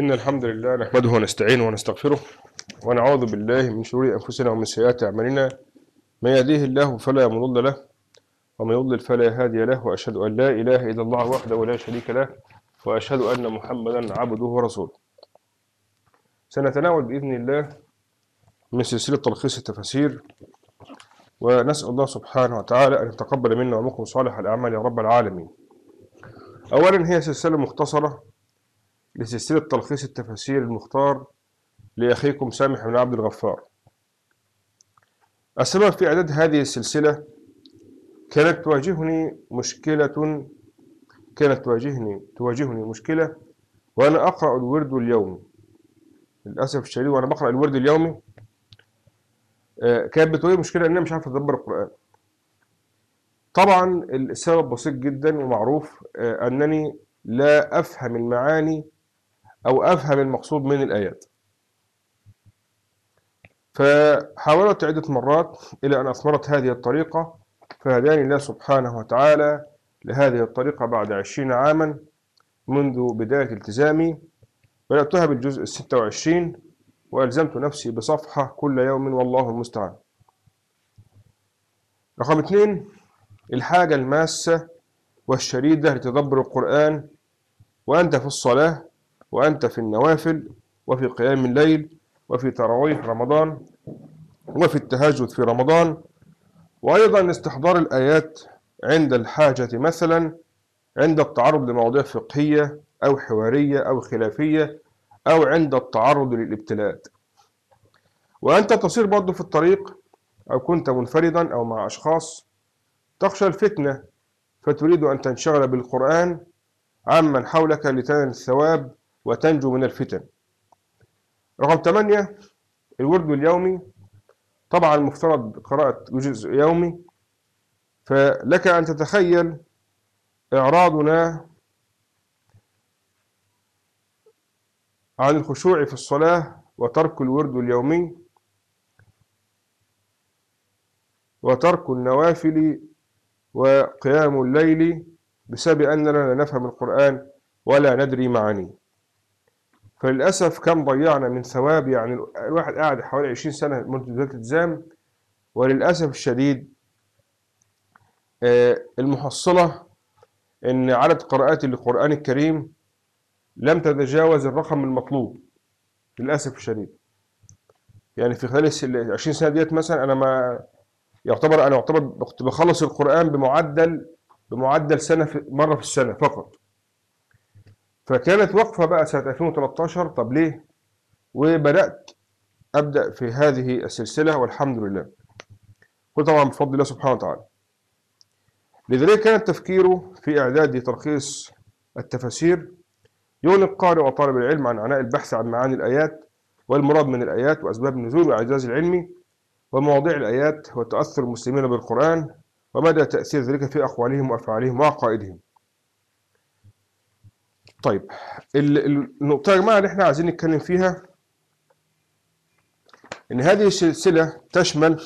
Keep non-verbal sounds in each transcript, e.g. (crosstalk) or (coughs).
إن الحمد لله نحمده ونستعينه ونستغفره ونعوذ بالله من شرور أنفسنا ومن سيئات أعمالنا. من يهديه الله فلا مضل له ومن يضلل فلا هادي له وأشهد أن لا إله إلا الله وحده لا شريك له وأشهد أن محمدا عبده ورسوله. سنتناول بإذن الله من سلسلة تلخيص التفاسير ونسأل الله سبحانه وتعالى أن يتقبل منا ومنكم صالح الأعمال يا رب العالمين. أولا هي سلسلة مختصرة لسلسلة تلخيص التفاسير المختار لأخيكم سامح بن عبد الغفار. السبب في إعداد هذه السلسلة كانت تواجهني مشكلة كانت تواجهني تواجهني مشكلة وأنا أقرأ الورد اليومي. للأسف الشديد وأنا بقرأ الورد اليومي. آه، كانت بتواجهني مشكلة إن أنا مش عارف أدبر القرآن. طبعا السبب بسيط جدا ومعروف آه، أنني لا أفهم المعاني أو أفهم المقصود من الآيات. فحاولت عدة مرات إلى أن أثمرت هذه الطريقة فهداني الله سبحانه وتعالى لهذه الطريقة بعد عشرين عاما منذ بداية التزامي بدأتها بالجزء الستة وعشرين وألزمت نفسي بصفحة كل يوم والله المستعان. رقم اثنين الحاجة الماسة والشديدة لتدبر القرآن وأنت في الصلاة وأنت في النوافل وفي قيام الليل وفي تراويح رمضان وفي التهجد في رمضان. وأيضا استحضار الآيات عند الحاجة مثلا عند التعرض لمواضيع فقهية أو حوارية أو خلافية أو عند التعرض للابتلاءات. وأنت تصير برضه في الطريق أو كنت منفردا أو مع أشخاص تخشى الفتنة فتريد أن تنشغل بالقرآن عمن حولك لتنال الثواب وتنجو من الفتن. رقم 8 الورد اليومي. طبعا مفترض قراءة جزء يومي. فلك أن تتخيل إعراضنا عن الخشوع في الصلاة وترك الورد اليومي وترك النوافل وقيام الليل بسبب أننا لا نفهم القرآن ولا ندري معانيه. فللأسف كم ضيعنا من ثواب يعني الواحد قاعد حوالي 20 سنة منذ ذات التزام وللأسف الشديد آه، المحصلة إن عدد قراءات للقرآن الكريم لم تتجاوز الرقم المطلوب للأسف الشديد. يعني في خلال ال 20 سنة ديت مثلا أنا ما يعتبر أنا يعتبر بخلص القرآن بمعدل بمعدل سنة مرة في السنة فقط. فكانت وقفة بقى سنة 2013 طب ليه؟ وبدأت أبدأ في هذه السلسلة والحمد لله. كل طبعا بفضل الله سبحانه وتعالى. لذلك كان تفكيره في إعداد تلخيص التفاسير يغني القارئ وطالب العلم عن عناء البحث عن معاني الآيات والمراد من الآيات وأسباب النزول والإعجاز العلمي ومواضيع الآيات وتأثر المسلمين بالقرآن ومدى تأثير ذلك في أقوالهم وأفعالهم وعقائدهم. طيب ال- ال- النقطة يا جماعة اللي إحنا عايزين نتكلم فيها إن هذه السلسلة تشمل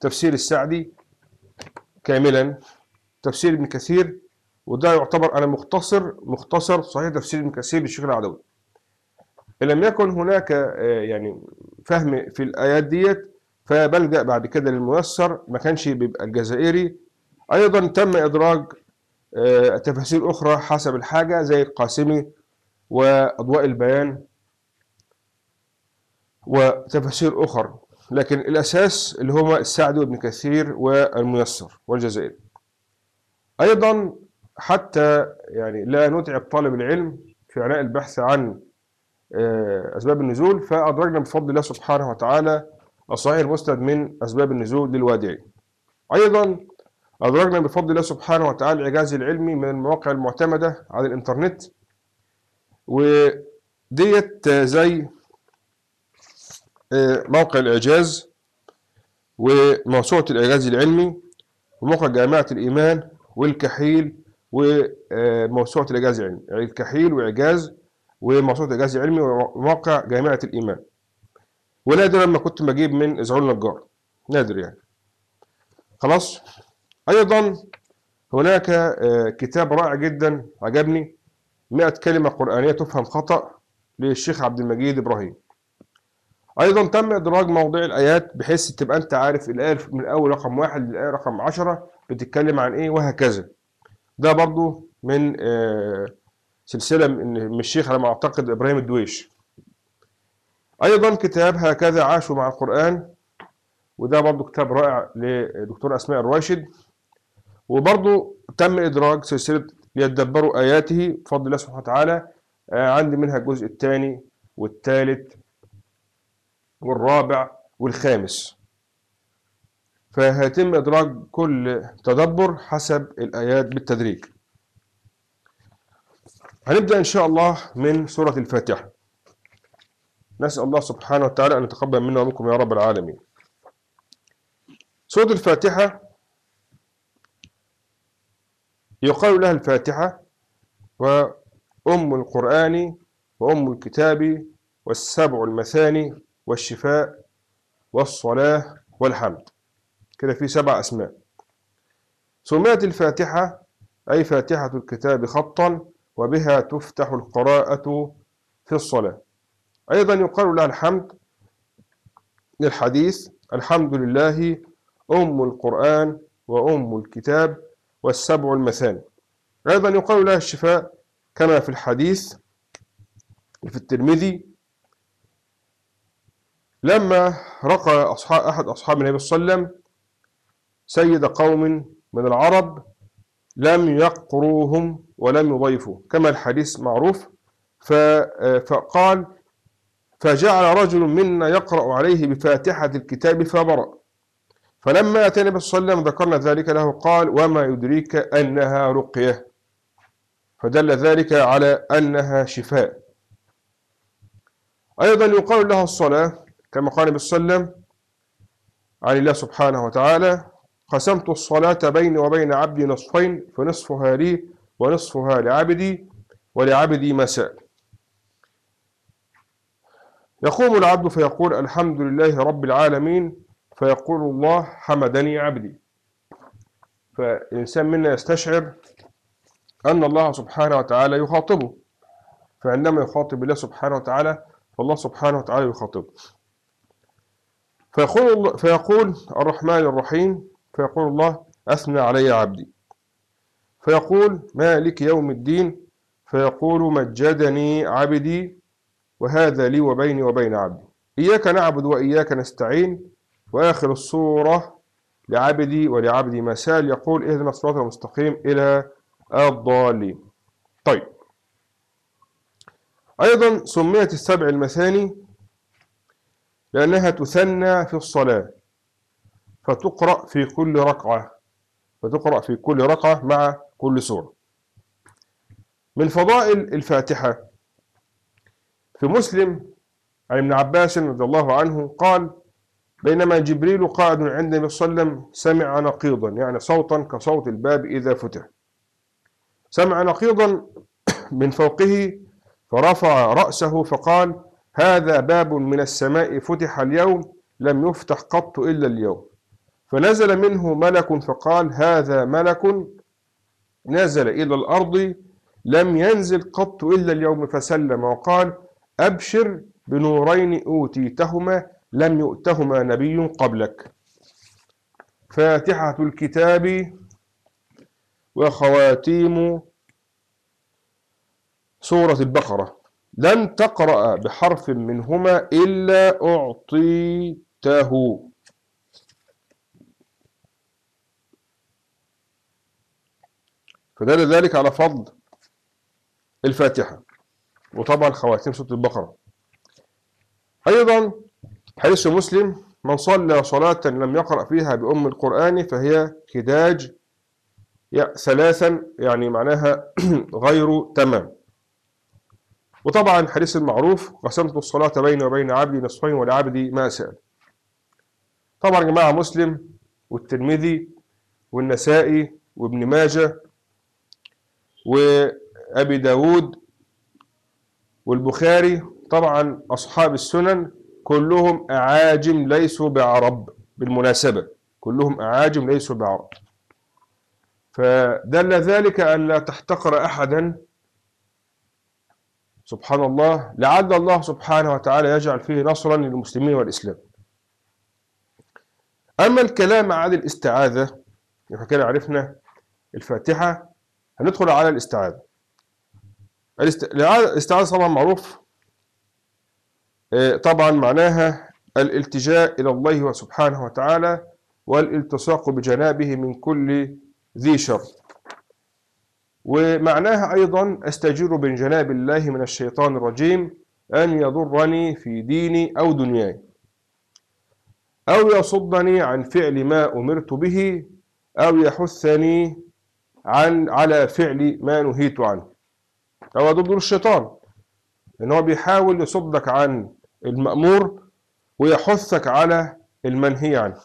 تفسير السعدي كاملا تفسير ابن كثير وده يعتبر أنا مختصر مختصر صحيح تفسير ابن كثير للشيخ العدوي. لم يكن هناك آه، يعني فهم في الآيات ديت فبلجأ بعد كده للميسر ما كانش بيبقى الجزائري. أيضا تم إدراج تفاسير أخرى حسب الحاجة زي القاسمي وأضواء البيان وتفاسير أخرى لكن الأساس اللي هما السعدي وابن كثير والميسر والجزائري. أيضا حتى يعني لا نتعب طالب العلم في عناء البحث عن آه، أسباب النزول فأدرجنا بفضل الله سبحانه وتعالى الصحيح المسند من أسباب النزول للوادعي أيضا أدرجنا بفضل الله سبحانه وتعالى الإعجاز العلمي من المواقع المعتمدة على الإنترنت وديت زي آه، موقع الإعجاز وموسوعة الإعجاز العلمي وموقع جامعة الإيمان والكحيل وموسوعة الإعجاز العلمي يعني الكحيل وإعجاز وموسوعة الإعجاز العلمي وموقع جامعة الإيمان. ونادر لما كنت بجيب من إزعول النجار نادر يعني. خلاص؟ أيضا هناك آه، كتاب رائع جدا عجبني. 100 كلمة قرآنية تفهم خطأ للشيخ عبد المجيد إبراهيم. أيضا تم إدراج مواضيع الآيات بحيث تبقى أنت عارف الآية من أول رقم واحد للآية رقم عشرة بتتكلم عن إيه وهكذا. ده برضو من آه، سلسلة من الشيخ على ما أعتقد إبراهيم الدويش. أيضا كتاب هكذا عاشوا مع القرآن وده برضو كتاب رائع لدكتور أسماء الراشد. وبرضو تم إدراج سلسلة ليتدبروا آياته بفضل الله سبحانه وتعالى. آه، عندي منها الجزء الثاني والثالث والرابع والخامس. فهيتم إدراج كل تدبر حسب الآيات بالتدريج. هنبدأ إن شاء الله من سورة الفاتحة. نسأل الله سبحانه وتعالى أن يتقبل منا ومنكم يا رب العالمين. سورة الفاتحة يقال لها الفاتحة وأم القرآن وأم الكتاب والسبع المثاني والشفاء والصلاة والحمد. كده في سبع أسماء. سميت الفاتحة أي فاتحة الكتاب خطا وبها تفتح القراءة في الصلاة. أيضا يقال لها الحمد للحديث الحمد لله أم القرآن وأم الكتاب والسبع المثاني. أيضا يقال لها الشفاء كما في الحديث في الترمذي. لما رقى أصحاب أحد أصحاب النبي صلى الله عليه وسلم سيد قوم من العرب لم يقروهم ولم يضيفوا. كما الحديث معروف. فقال فجعل رجل منا يقرأ عليه بفاتحة الكتاب فبرأ. فلما أتى النبي صلى الله عليه وسلم ذكرنا ذلك له قال وما يدريك أنها رقية. فدل ذلك على أنها شفاء. أيضا يقال لها الصلاة كما قال النبي صلى الله عليه وسلم عن الله سبحانه وتعالى قسمت الصلاة بيني وبين عبدي نصفين فنصفها لي ونصفها لعبدي ولعبدي مساء يقوم العبد فيقول الحمد لله رب العالمين فيقول الله حمدني عبدي. فالإنسان منا يستشعر أن الله سبحانه وتعالى يخاطبه. فعندما يخاطب الله سبحانه وتعالى فالله سبحانه وتعالى يخاطبه. فيقول, فيقول الرحمن الرحيم فيقول الله أثنى علي عبدي. فيقول مالك يوم الدين فيقول مجدني عبدي وهذا لي وبيني وبين عبدي. إياك نعبد وإياك نستعين وآخر الصورة لعبدي ولعبدي مسال يقول اهدنا الصراط المستقيم إلى الضالين. طيب. أيضا سميت السبع المثاني لأنها تثنى في الصلاة فتقرأ في كل ركعة فتقرأ في كل ركعة مع كل سورة. من فضائل الفاتحة في مسلم عن ابن عباس رضي الله عنه قال بينما جبريل قاعد عند النبي صلى الله عليه وسلم سمع نقيضا يعني صوتا كصوت الباب إذا فتح. سمع نقيضا (coughs) من فوقه فرفع رأسه فقال هذا باب من السماء فتح اليوم لم يفتح قط إلا اليوم. فنزل منه ملك فقال هذا ملك نزل إلى الأرض لم ينزل قط إلا اليوم. فسلم وقال أبشر بنورين أوتيتهما لم يؤتهما نبي قبلك. فاتحة الكتاب وخواتيم سورة البقرة. لن تقرأ بحرف منهما إلا أعطيته. فدل ذلك على فضل الفاتحة وطبعا خواتيم سورة البقرة. أيضا حديث مسلم من صلى صلاة لم يقرأ فيها بأم القرآن فهي كداج ثلاثا يعني معناها (clears throat) غير تمام. وطبعا الحديث المعروف قسمت الصلاة بيني وبين عبدي نصفين ولعبدي ما سأل طبعا يا جماعة مسلم والترمذي والنسائي وابن ماجه وأبي داود والبخاري طبعا أصحاب السنن كلهم أعاجم ليسوا بعرب بالمناسبة. كلهم أعاجم ليسوا بعرب. فدل ذلك أن لا تحتقر أحدا. سبحان الله. لعل الله سبحانه وتعالى يجعل فيه نصرا للمسلمين والإسلام. أما الكلام عن الاستعاذة إحنا كده عرفنا الفاتحة هندخل على الاستعاذة. الاست- الاستعاذة طبعا معروف. طبعا معناها الالتجاء إلى الله سبحانه وتعالى والالتصاق بجنابه من كل ذي شر. ومعناها أيضا أستجير من جناب الله من الشيطان الرجيم أن يضرني في ديني أو دنياي أو يصدني عن فعل ما أمرت به أو يحثني عن على فعل ما نهيت عنه. أو ضد الشيطان إن هو بيحاول يصدك عن المأمور ويحثك على المنهي عنه.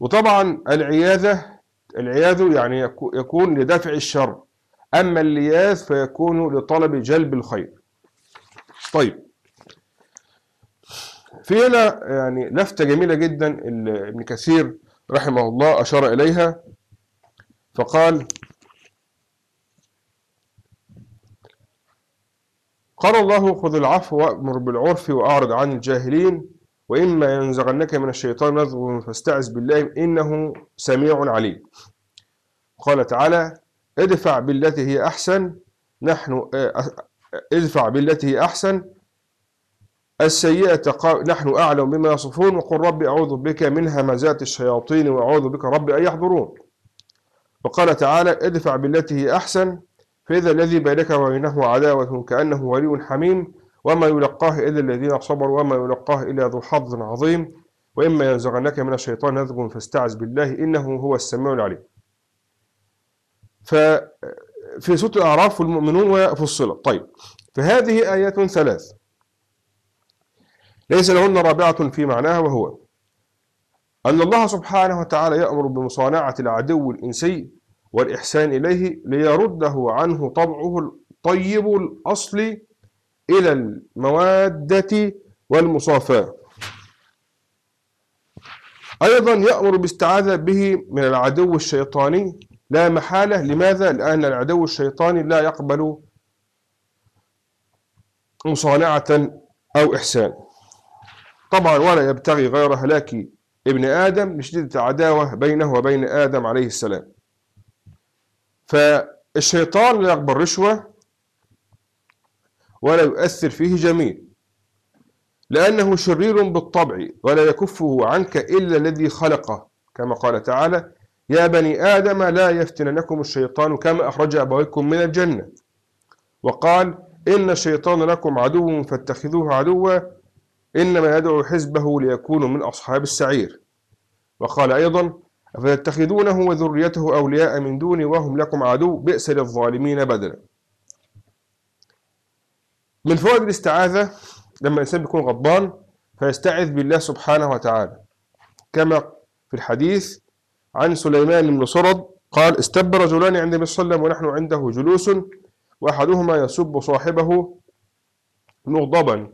وطبعا العياذة العياذ يعني يكو- يكون لدفع الشر. أما اللياذ فيكون لطلب جلب الخير. طيب. في هنا يعني لفتة جميلة جدا ابن كثير رحمه الله أشار إليها. فقال قال الله خذ العفو وأمر بالعرف وأعرض عن الجاهلين وإما ينزغنك من الشيطان نزغ فاستعذ بالله إنه سميع عليم. قال تعالى ادفع بالتي هي أحسن نحن آه، ادفع بالتي هي أحسن السيئة نحن أعلم بما يصفون وقل رب أعوذ بك من همزات الشياطين وأعوذ بك رب أن يحضرون. وقال تعالى ادفع بالتي هي أحسن فإذا الذي بينك وبينه عداوة كأنه ولي حميم وما يلقاه إلا الذين صبروا وما يلقاه إلا ذو حظ عظيم. وإما ينزغنك من الشيطان نزغ فاستعذ بالله إنه هو السميع العليم. ففي سورة الأعراف والمؤمنون وفصلت طيب فهذه آيات ثلاث. ليس لهن رابعة في معناها وهو أن الله سبحانه وتعالى يأمر بمصانعة العدو الإنسي والإحسان إليه ليرده عنه طبعه الطيب الأصل إلى المودة والمصافاة. أيضا يأمر باستعاذة به من العدو الشيطاني. لا محالة. لماذا؟ لأن العدو الشيطاني لا يقبل مصانعة أو إحسان. طبعا ولا يبتغي غير هلاك ابن آدم لشدة العداوة بينه وبين آدم عليه السلام. فالشيطان لا يقبل رشوة ولا يؤثر فيه جميل لأنه شرير بالطبع ولا يكفه عنك إلا الذي خلقه. كما قال تعالى يا بني آدم لا يفتننكم الشيطان كما أخرج أبويكم من الجنة وقال إن الشيطان لكم عدو فاتخذوه عدوا إنما يدعو حزبه ليكونوا من أصحاب السعير وقال أيضا فيتخذونه وذريته أولياء من دوني وهم لكم عدو بئس للظالمين بدلا من فوائد الاستعاذة لما الإنسان بيكون غضبان فيستعذ بالله سبحانه وتعالى. كما في الحديث عن سليمان بن صرد قال استب رجلان عند النبي صلى الله عليه وسلم ونحن عنده جلوس وأحدهما يسب صاحبه مغضبا.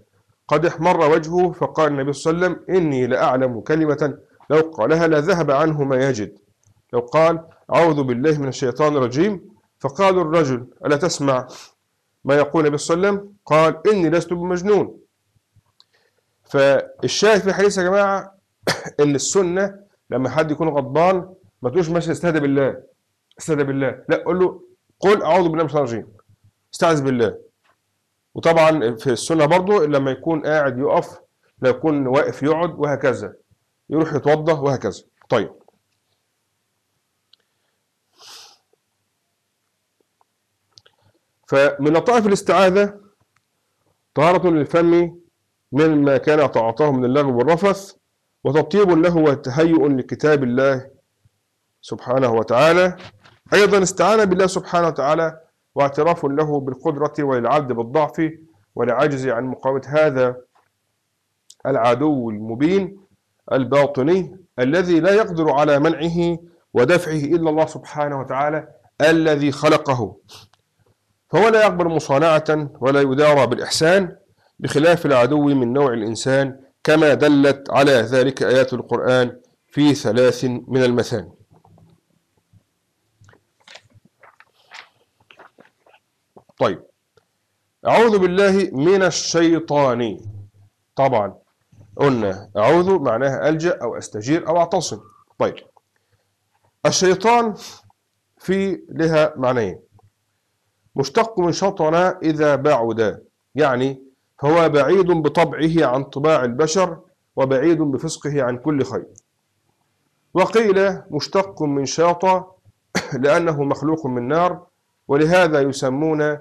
قد احمر وجهه فقال النبي صلى الله عليه وسلم إني لأعلم كلمة لو قالها لذهب عنه ما يجد. لو قال أعوذ بالله من الشيطان الرجيم فقال الرجل ألا تسمع ما يقول النبي صلى الله عليه وسلم؟ قال إني لست بمجنون. فالشاهد في الحديث يا جماعة (coughs) إن السنة لما حد يكون غضبان ما تقولش ماشي استهدى بالله استهدى بالله. لا قول له قل أعوذ بالله من الشيطان الرجيم استعذ بالله. وطبعا في السنة برضو لما يكون قاعد يقف لا يكون واقف يقعد وهكذا. يروح يتوضى وهكذا. طيب. فمن لطائف الاستعاذة طهارة للفم مما كان تعاطاه من اللغو والرفث وتطيب له وتهيؤ لكتاب الله سبحانه وتعالى. أيضا استعان بالله سبحانه وتعالى واعتراف له بالقدرة وللعبد بالضعف والعجز عن مقاومة هذا العدو المبين. الباطني الذي لا يقدر على منعه ودفعه إلا الله سبحانه وتعالى الذي خلقه. فهو لا يقبل مصانعة ولا يدارى بالإحسان بخلاف العدو من نوع الإنسان كما دلت على ذلك آيات القرآن في ثلاث من المثاني. طيب. أعوذ بالله من الشيطان. طبعا قلنا أعوذ معناها ألجأ أو أستجير أو أعتصم. طيب. الشيطان في لها معنيين. مشتق من شطن إذا بعد يعني فهو بعيد بطبعه عن طباع البشر وبعيد بفسقه عن كل خير. وقيل مشتق من شاط (coughs) لأنه مخلوق من نار ولهذا يسمون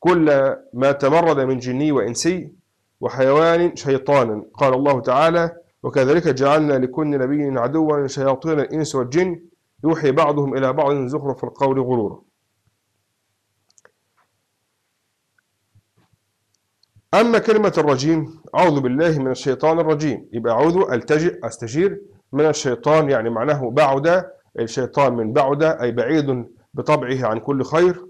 كل ما تمرد من جني وإنسي وحيوان شيطانا قال الله تعالى وكذلك جعلنا لكل نبي عدوا شياطين الإنس والجن. يوحي بعضهم إلى بعض زخرف القول غرورا. أما كلمة الرجيم أعوذ بالله من الشيطان الرجيم. يبقى أعوذ ألتجئ أستجير من الشيطان يعني معناه بعد. الشيطان من بعد أي بعيد بطبعه عن كل خير.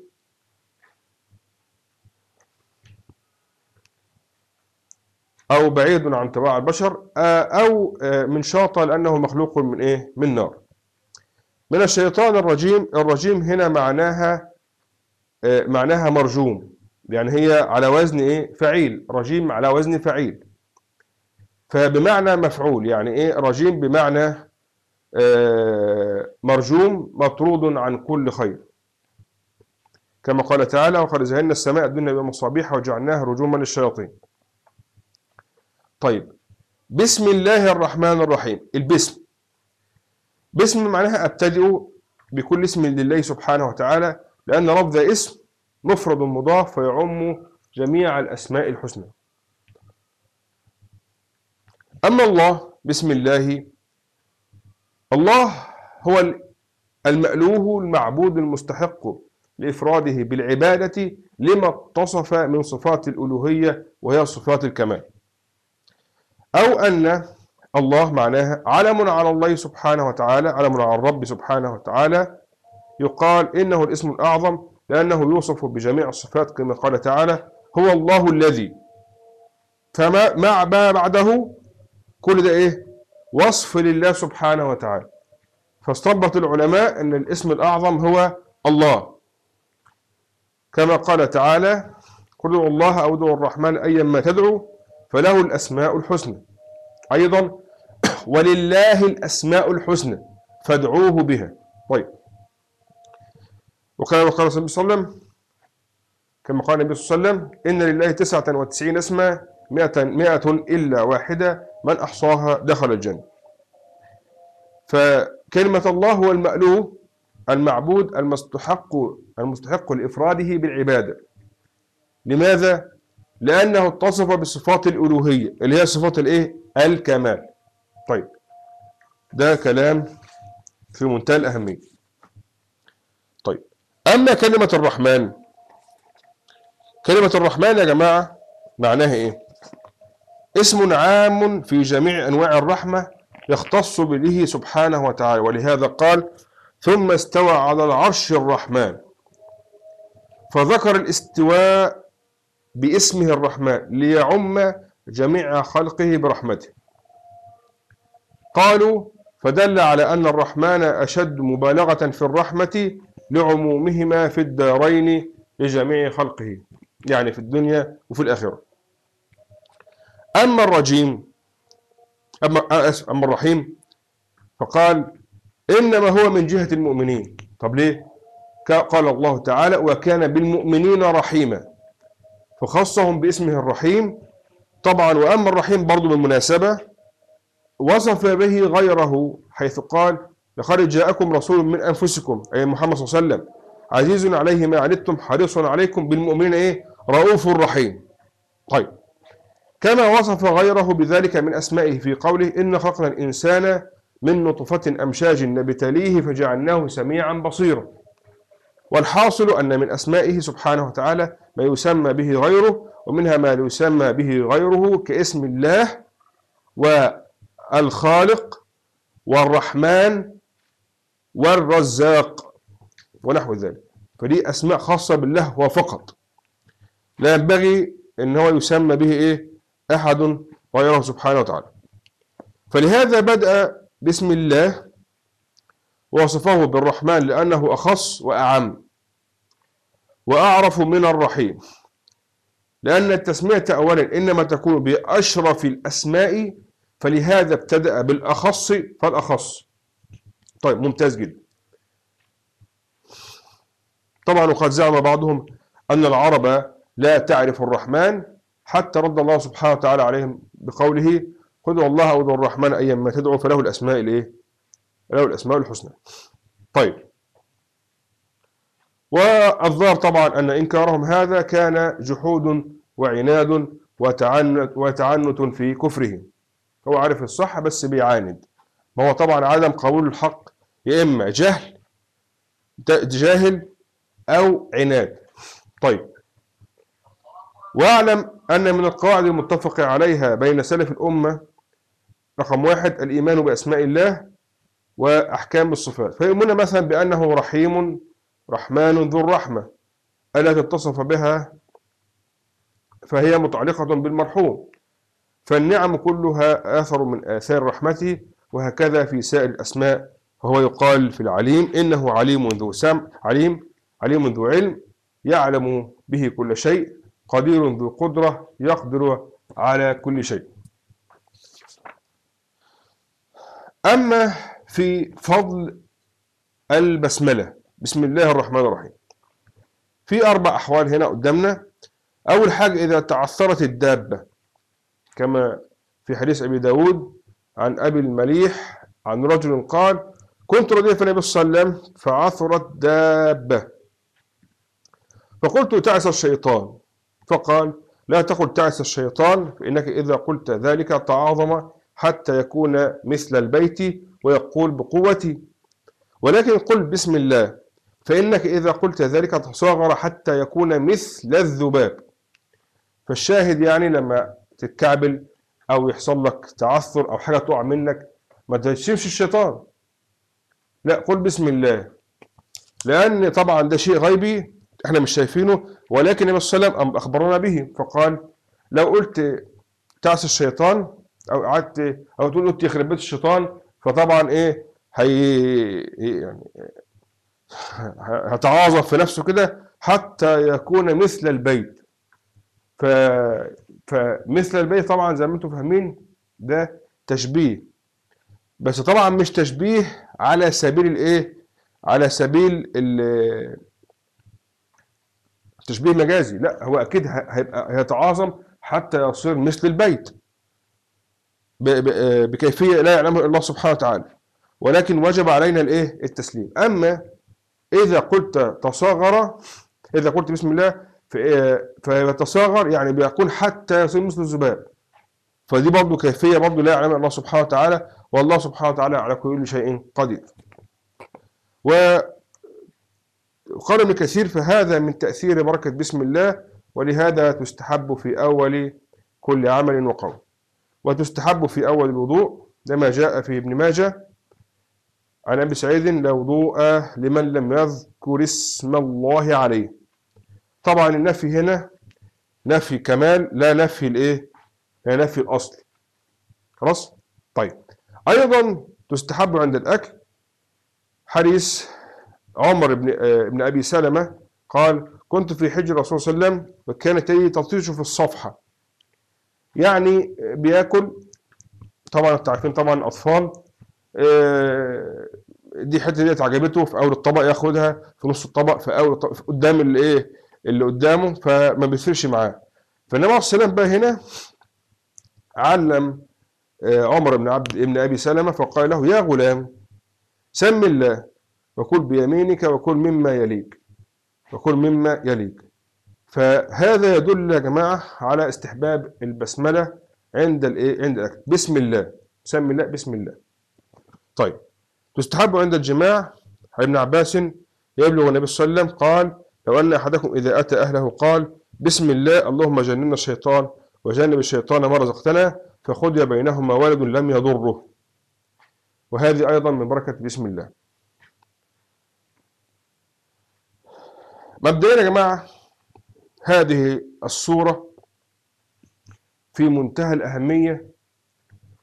أو بعيد عن طباع البشر أو من شاطة لأنه مخلوق من إيه؟ من نار. من الشيطان الرجيم الرجيم هنا معناها معناها مرجوم. يعني هي على وزن إيه؟ فعيل. رجيم على وزن فعيل. فبمعنى مفعول يعني إيه؟ رجيم بمعنى مرجوم مطرود عن كل خير. كما قال تعالى وقد زينا السماء الدنيا بمصابيح وجعلناها رجوما للشياطين. طيب. بسم الله الرحمن الرحيم. البسم. باسم معناها أبتدئ بكل اسم لله سبحانه وتعالى لأن لفظ اسم مفرد مضاف فيعم جميع الأسماء الحسنى. أما الله بسم الله الله هو المألوه المعبود المستحق لإفراده بالعبادة لما اتصف من صفات الألوهية وهي صفات الكمال. أو أن الله معناها علم على الله سبحانه وتعالى علم على الرب سبحانه وتعالى يقال إنه الاسم الأعظم لأنه يوصف بجميع الصفات كما قال تعالى هو الله الذي فما ما بعده؟ كل ده إيه؟ وصف لله سبحانه وتعالى. فاستنبط العلماء أن الاسم الأعظم هو الله. كما قال تعالى قل الله أو ادعوا الرحمن أيا ما تدعو فله الأسماء الحسنى أيضا ولله الأسماء الحسنى فادعوه بها طيب وقال قال صلى الله عليه وسلم كما قال النبي صلى الله عليه وسلم إن لله تسعة وتسعين اسما مئة, مئة إلا واحدة من أحصاها دخل الجنة فكلمة الله هو المألوه المعبود المستحق المستحق لإفراده بالعبادة لماذا؟ لأنه اتصف بصفات الألوهية اللي هي صفات الإيه؟ الكمال. طيب ده كلام في منتهى الأهمية. طيب أما كلمة الرحمن كلمة الرحمن يا جماعة معناها إيه؟ اسم عام في جميع أنواع الرحمة يختص به سبحانه وتعالى ولهذا قال ثم استوى على العرش الرحمن فذكر الاستواء باسمه الرحمن ليعم جميع خلقه برحمته. قالوا فدل على أن الرحمن أشد مبالغة في الرحمة لعمومهما في الدارين لجميع خلقه يعني في الدنيا وفي الآخرة. أما الرجيم أما, أما الرحيم فقال إنما هو من جهة المؤمنين. طب ليه؟ قال الله تعالى وكان بالمؤمنين رحيما. فخصهم باسمه الرحيم طبعا وأما الرحيم برضو بالمناسبة وصف به غيره حيث قال لقد جاءكم رسول من أنفسكم أي محمد صلى الله عليه وسلم عزيز عليه ما عنتم حريص عليكم بالمؤمنين إيه؟ رؤوف رحيم. طيب. كما وصف غيره بذلك من أسمائه في قوله إن خلقنا الإنسان من نطفة أمشاج نبتليه فجعلناه سميعا بصيرا. والحاصل أن من أسمائه سبحانه وتعالى ما يسمى به غيره ومنها ما يسمى به غيره كاسم الله والخالق والرحمن والرزاق ونحو ذلك. فدي أسماء خاصة بالله هو فقط لا ينبغي أن هو يسمى به إيه؟ أحد غيره سبحانه وتعالى. فلهذا بدأ باسم الله وصفه بالرحمن لأنه أخص وأعم. وأعرف من الرحيم لأن التسمية أولا إنما تكون بأشرف الأسماء فلهذا ابتدأ بالأخص فالأخص طيب ممتاز جدا طبعا وقد زعم بعضهم أن العرب لا تعرف الرحمن حتى رد الله سبحانه وتعالى عليهم بقوله خذوا الله أو الرحمن ايما تدعوا فله الأسماء الإيه؟ له الأسماء الحسنى. طيب والظاهر طبعا أن إنكارهم هذا كان جحود وعناد وتعنت وتعنت في كفرهم. هو عارف الصح بس بيعاند. ما هو طبعا عدم قبول الحق يا إما جهل جاهل أو عناد. طيب واعلم أن من القواعد المتفق عليها بين سلف الأمة رقم واحد الإيمان بأسماء الله وأحكام الصفات فيؤمنون مثلا بأنه رحيم رحمن ذو الرحمة التي اتصف بها؟ فهي متعلقة بالمرحوم. فالنعم كلها آثر من آثار رحمته وهكذا في سائر الأسماء. وهو يقال في العليم إنه عليم ذو سمع عليم عليم ذو علم يعلم به كل شيء قدير ذو قدرة يقدر على كل شيء. أما في فضل البسملة بسم الله الرحمن الرحيم. في أربع أحوال هنا قدامنا. أول حاجة إذا تعثرت الدابة كما في حديث أبي داود عن أبي المليح عن رجل قال كنت رديف النبي صلى الله عليه وسلم فعثرت دابة. فقلت تعس الشيطان. فقال لا تقل تعس الشيطان فإنك إذا قلت ذلك تعاظم حتى يكون مثل البيت ويقول بقوتي. ولكن قل بسم الله. فإنك إذا قلت ذلك تصاغر حتى يكون مثل الذباب. فالشاهد يعني لما تتكعبل أو يحصل لك تعثر أو حاجة تقع منك ما تشمش الشيطان. لا قل بسم الله. لأن طبعا ده شيء غيبي إحنا مش شايفينه ولكن النبي صلى الله عليه وسلم أخبرنا به. فقال لو قلت تعس الشيطان أو قعدت أو تقول قلت يخرب بيت الشيطان فطبعا إيه؟ هي يعني هتعاظم في نفسه كده حتى يكون مثل البيت. ف فمثل البيت طبعا زي ما أنتم فاهمين ده تشبيه. بس طبعا مش تشبيه على سبيل الإيه؟ على سبيل تشبيه مجازي. لا هو أكيد هيبقى هيتعاظم حتى يصير مثل البيت. بكيفية لا يعلمها الله سبحانه وتعالى. ولكن وجب علينا الإيه؟ التسليم. أما إذا قلت تصاغر إذا قلت بسم الله فيتصاغر يعني بيكون حتى يصير مثل الذباب. فدي برضه كيفية برضه لا يعلمها الله سبحانه وتعالى والله سبحانه وتعالى على كل شيء قدير. و قال ابن كثير فهذا من تأثير بركة بسم الله ولهذا تستحب في أول كل عمل وقول. وتستحب في أول الوضوء لما جاء في ابن ماجه عن أبي سعيد لا وضوء لمن لم يذكر اسم الله عليه. طبعا النفي هنا نفي كمال لا نفي الإيه؟ لا نفي الأصل. خلاص؟ طيب. أيضا تستحب عند الأكل حديث عمر بن ابن أبي سلمة قال كنت في حجر الرسول صلى الله عليه وسلم وكانت هي تطيش في الصفحة. يعني بيأكل طبعا أنتوا عارفين طبعا الاطفال دي حتة ديت عجبته في أول الطبق ياخدها في نص الطبق في أول الطبق قدام الايه اللي قدامه فما بيفرقش معاه. فالنبي عليه الصلاة بقى هنا علم عمر بن عبد ابن أبي سلمة فقال له يا غلام سم الله وكل بيمينك وكل مما يليك وكل مما يليك. فهذا يدل يا جماعة على استحباب البسملة عند الايه عند الأكل. بسم الله سمي الله بسم الله. طيب. تستحب عند الجماع ابن عباس يبلغ النبي صلى الله عليه وسلم قال لو أن أحدكم إذا أتى أهله قال بسم الله اللهم جنبنا الشيطان وجنب الشيطان ما رزقتنا فخذ بينهما ولد لم يضره. وهذه أيضا من بركة بسم الله. مبدئيا يا جماعة هذه الصورة في منتهى الأهمية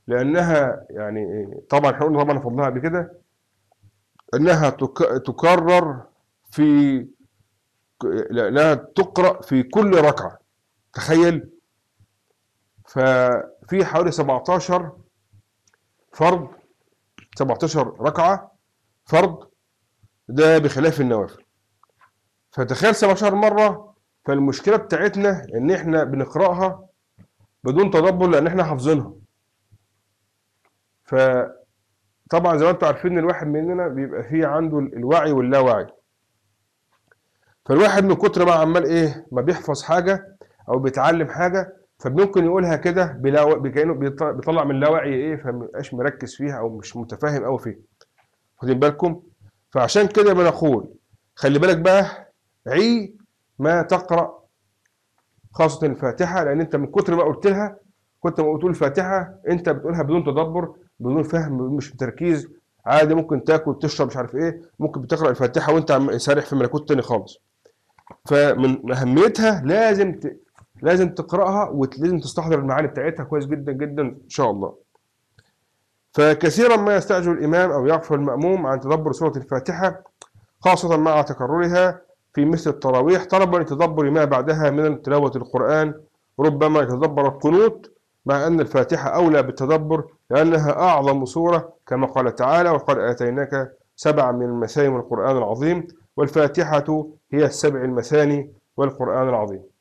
لأنها يعني طبعا إحنا قلنا طبعا فضلها قبل كده أنها تكرر في لأنها تقرأ في كل ركعة تخيل. ففي حوالي 17 فرض 17 ركعة فرض ده بخلاف النوافل. فتخيل 17 مرة فالمشكلة بتاعتنا إن إحنا بنقرأها بدون تدبر لأن إحنا حافظينها. فطبعا زي ما أنتم عارفين إن الواحد مننا بيبقى فيه عنده الوعي واللاوعي. فالواحد من كتر ما عمال إيه ما بيحفظ حاجة أو بيتعلم حاجة فممكن يقولها كده بلا بيط- بيطلع من اللاوعي إيه فمبقاش مركز فيها أو مش متفاهم أوي فيها. واخدين بالكم؟ فعشان كده بنقول خلي بالك بقى عي ما تقرأ خاصة الفاتحة لأن أنت من كتر ما قلت لها كنت ما بتقول الفاتحة أنت بتقولها بدون تدبر بدون فهم مش تركيز عادي ممكن تاكل تشرب مش عارف إيه ممكن بتقرأ الفاتحة وأنت عم- سارح في ملكوت تاني خالص. فمن أهميتها لازم ت... لازم تقرأها ولازم تستحضر المعاني بتاعتها كويس جدا جدا إن شاء الله. فكثيرا ما يستعجل الإمام أو يغفل المأموم عن تدبر سورة الفاتحة خاصة مع تكررها في مثل التراويح طلبا لتدبر ما بعدها من تلاوة القرآن ربما يتدبر القنوت مع أن الفاتحة أولى بالتدبر لأنها أعظم سورة كما قال تعالى وقد آتيناك سبعا من المثاني والقرآن العظيم والفاتحة هي السبع المثاني والقرآن العظيم.